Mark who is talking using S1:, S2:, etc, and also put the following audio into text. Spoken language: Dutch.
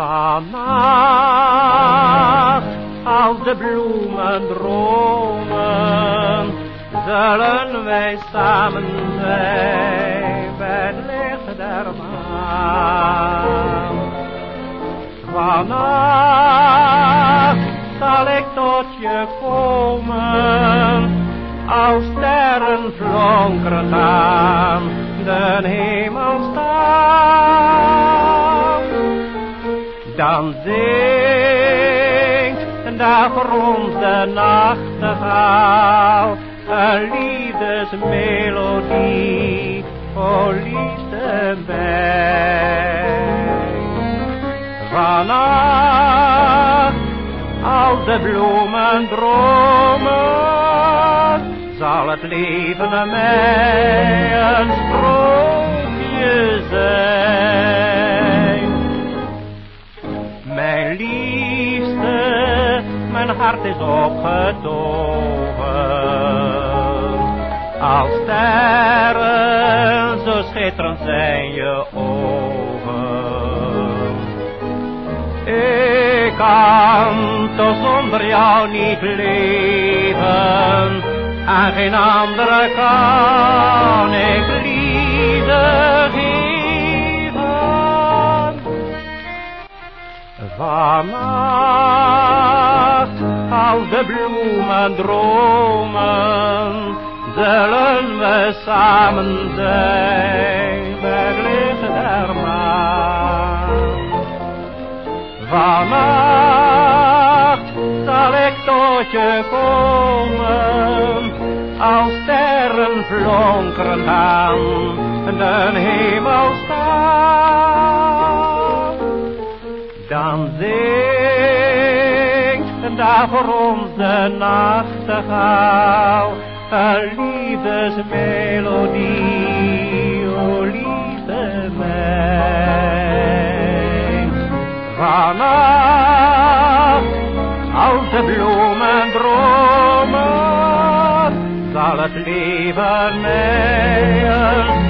S1: Vannacht, als de bloemen dromen, zullen wij samen zijn bij het licht der maan. Vannacht zal ik tot je komen, als sterren flonkeren Dan zingt daar voor ons de nachtegaal een liefdesmelodie, o liefste bij. Vannacht, als de bloemen dromen, zal het leven mij een sprookje zijn. Hart is opgetogen. Als sterren, zo schitterend zijn je ogen. Ik kan toch zonder jou niet leven. Aan geen andere kan ik liefde Vannacht, als de bloemen dromen, zullen we samen zijn bij licht der maan. Vannacht zal ik tot je komen, als sterren flonkeren aan de hemel staan. Daar voor ons de nachtegaal, een liefdesmelodie, o liefde mijn. Vannacht, als de bloemen dromen, zal het leven mij een